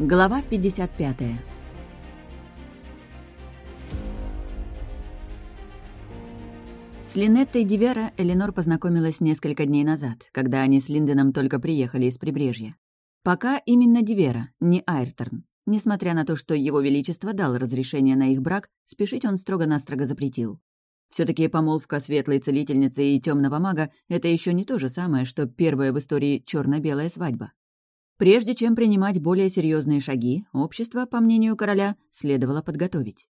Глава 55 С Линеттой Дивера Эленор познакомилась несколько дней назад, когда они с Линденом только приехали из прибрежья. Пока именно Дивера, не Айрторн. Несмотря на то, что его величество дал разрешение на их брак, спешить он строго-настрого запретил. все таки помолвка светлой целительницы и темного мага — это еще не то же самое, что первая в истории черно белая свадьба. Прежде чем принимать более серьезные шаги, общество, по мнению короля, следовало подготовить.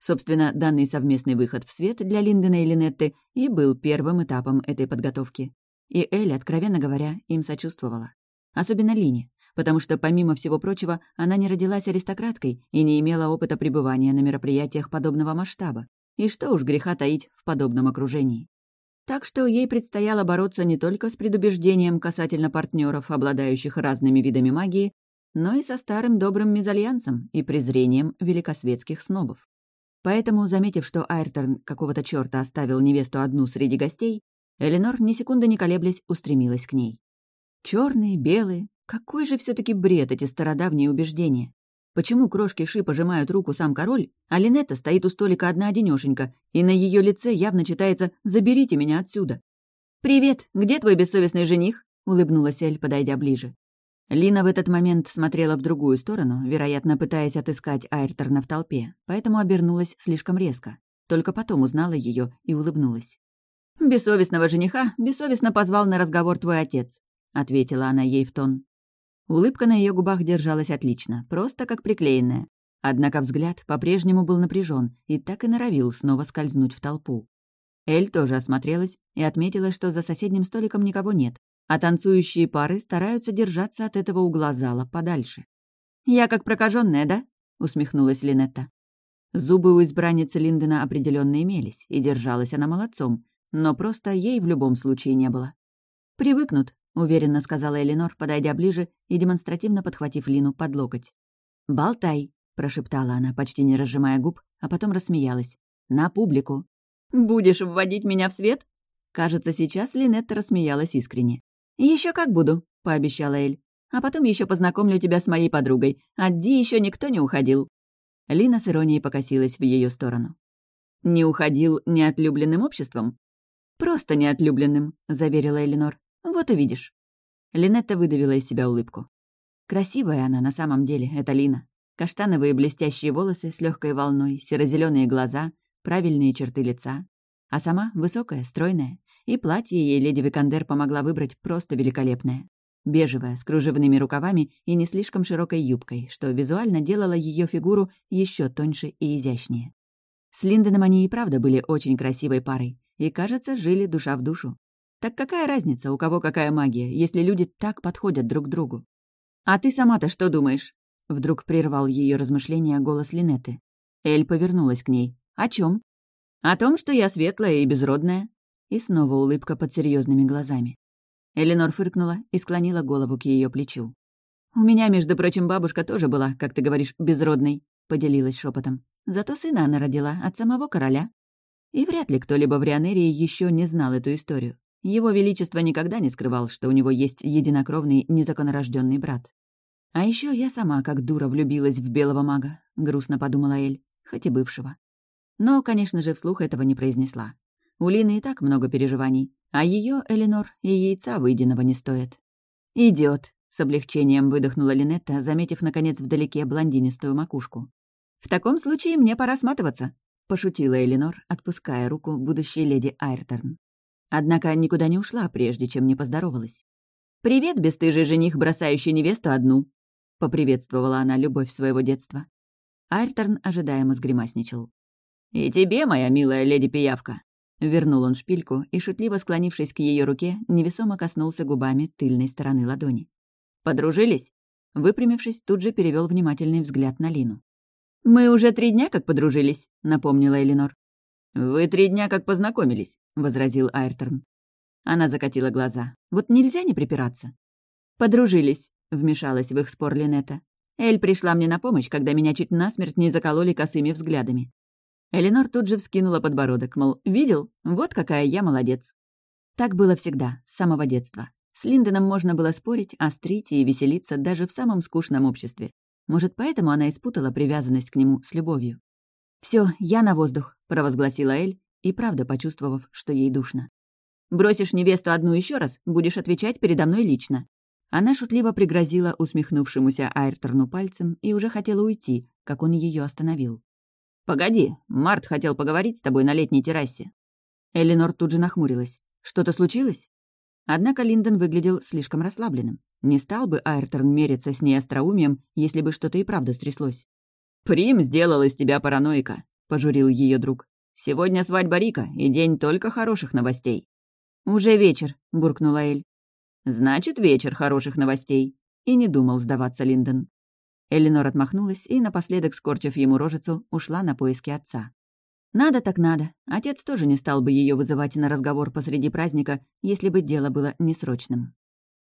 Собственно, данный совместный выход в свет для Линдена и Линетты и был первым этапом этой подготовки. И Эль, откровенно говоря, им сочувствовала. Особенно Лине, потому что, помимо всего прочего, она не родилась аристократкой и не имела опыта пребывания на мероприятиях подобного масштаба. И что уж греха таить в подобном окружении. Так что ей предстояло бороться не только с предубеждением касательно партнеров, обладающих разными видами магии, но и со старым добрым мезальянсом и презрением великосветских снобов. Поэтому, заметив, что Айрторн какого-то чёрта оставил невесту одну среди гостей, Эленор, ни секунды не колеблясь, устремилась к ней. Черные, белые, какой же все таки бред эти стародавние убеждения? Почему крошки Ши пожимают руку сам король, а Линетта стоит у столика одна-одинёшенька, и на ее лице явно читается «Заберите меня отсюда». «Привет, где твой бессовестный жених?» — улыбнулась Эль, подойдя ближе. Лина в этот момент смотрела в другую сторону, вероятно, пытаясь отыскать Айрторна в толпе, поэтому обернулась слишком резко. Только потом узнала ее и улыбнулась. «Бессовестного жениха бессовестно позвал на разговор твой отец», — ответила она ей в тон. Улыбка на ее губах держалась отлично, просто как приклеенная. Однако взгляд по-прежнему был напряжен и так и норовил снова скользнуть в толпу. Эль тоже осмотрелась и отметила, что за соседним столиком никого нет, а танцующие пары стараются держаться от этого угла зала подальше. «Я как прокаженная, да?» — усмехнулась Линетта. Зубы у избранницы Линдена определенно имелись, и держалась она молодцом, но просто ей в любом случае не было. «Привыкнут», — уверенно сказала Эленор, подойдя ближе и демонстративно подхватив Лину под локоть. «Болтай», — прошептала она, почти не разжимая губ, а потом рассмеялась. «На публику». «Будешь вводить меня в свет?» Кажется, сейчас Линетта рассмеялась искренне. Еще как буду», — пообещала Эль. «А потом еще познакомлю тебя с моей подругой. От Ди еще никто не уходил». Лина с иронией покосилась в ее сторону. «Не уходил неотлюбленным обществом?» «Просто неотлюбленным», — заверила Элинор. «Вот увидишь». Линетта выдавила из себя улыбку. Красивая она на самом деле, это Лина. Каштановые блестящие волосы с легкой волной, серо-зеленые глаза, правильные черты лица. А сама высокая, стройная. И платье ей леди Викандер помогла выбрать просто великолепное. Бежевое, с кружевными рукавами и не слишком широкой юбкой, что визуально делало ее фигуру еще тоньше и изящнее. С Линденом они и правда были очень красивой парой, и, кажется, жили душа в душу. Так какая разница, у кого какая магия, если люди так подходят друг к другу? «А ты сама-то что думаешь?» Вдруг прервал ее размышления голос Линеты. Эль повернулась к ней. «О чем? «О том, что я светлая и безродная», и снова улыбка под серьезными глазами. Эленор фыркнула и склонила голову к ее плечу. «У меня, между прочим, бабушка тоже была, как ты говоришь, безродной», — поделилась шепотом. «Зато сына она родила от самого короля». И вряд ли кто-либо в Рионерии еще не знал эту историю. Его Величество никогда не скрывал, что у него есть единокровный незаконнорожденный брат. «А еще я сама, как дура, влюбилась в белого мага», — грустно подумала Эль, хоть и бывшего. Но, конечно же, вслух этого не произнесла. У Лины и так много переживаний, а ее Эленор, и яйца выеденного не стоит. Идет, с облегчением выдохнула Линетта, заметив, наконец, вдалеке блондинистую макушку. «В таком случае мне пора сматываться», — пошутила Эленор, отпуская руку будущей леди Айрторн. Однако никуда не ушла, прежде чем не поздоровалась. «Привет, бесстыжий жених, бросающий невесту одну», — поприветствовала она любовь своего детства. Айрторн ожидаемо сгримасничал. «И тебе, моя милая леди-пиявка», Вернул он шпильку и, шутливо склонившись к ее руке, невесомо коснулся губами тыльной стороны ладони. «Подружились?» Выпрямившись, тут же перевел внимательный взгляд на Лину. «Мы уже три дня как подружились», — напомнила Элинор. «Вы три дня как познакомились», — возразил Айрторн. Она закатила глаза. «Вот нельзя не припираться». «Подружились», — вмешалась в их спор Линета. «Эль пришла мне на помощь, когда меня чуть насмерть не закололи косыми взглядами. Эленор тут же вскинула подбородок, мол, «Видел? Вот какая я молодец». Так было всегда, с самого детства. С Линденом можно было спорить, острить и веселиться даже в самом скучном обществе. Может, поэтому она испутала привязанность к нему с любовью. Все, я на воздух», — провозгласила Эль, и правда почувствовав, что ей душно. «Бросишь невесту одну еще раз, будешь отвечать передо мной лично». Она шутливо пригрозила усмехнувшемуся Айрторну пальцем и уже хотела уйти, как он ее остановил. «Погоди, Март хотел поговорить с тобой на летней террасе». Эленор тут же нахмурилась. «Что-то случилось?» Однако Линдон выглядел слишком расслабленным. Не стал бы Айрторн мериться с ней остроумием, если бы что-то и правда стряслось. «Прим сделал из тебя параноика», — пожурил ее друг. «Сегодня свадьба Рика, и день только хороших новостей». «Уже вечер», — буркнула Эль. «Значит, вечер хороших новостей», — и не думал сдаваться Линдон. Эленор отмахнулась и, напоследок скорчив ему рожицу, ушла на поиски отца. Надо так надо. Отец тоже не стал бы ее вызывать на разговор посреди праздника, если бы дело было несрочным.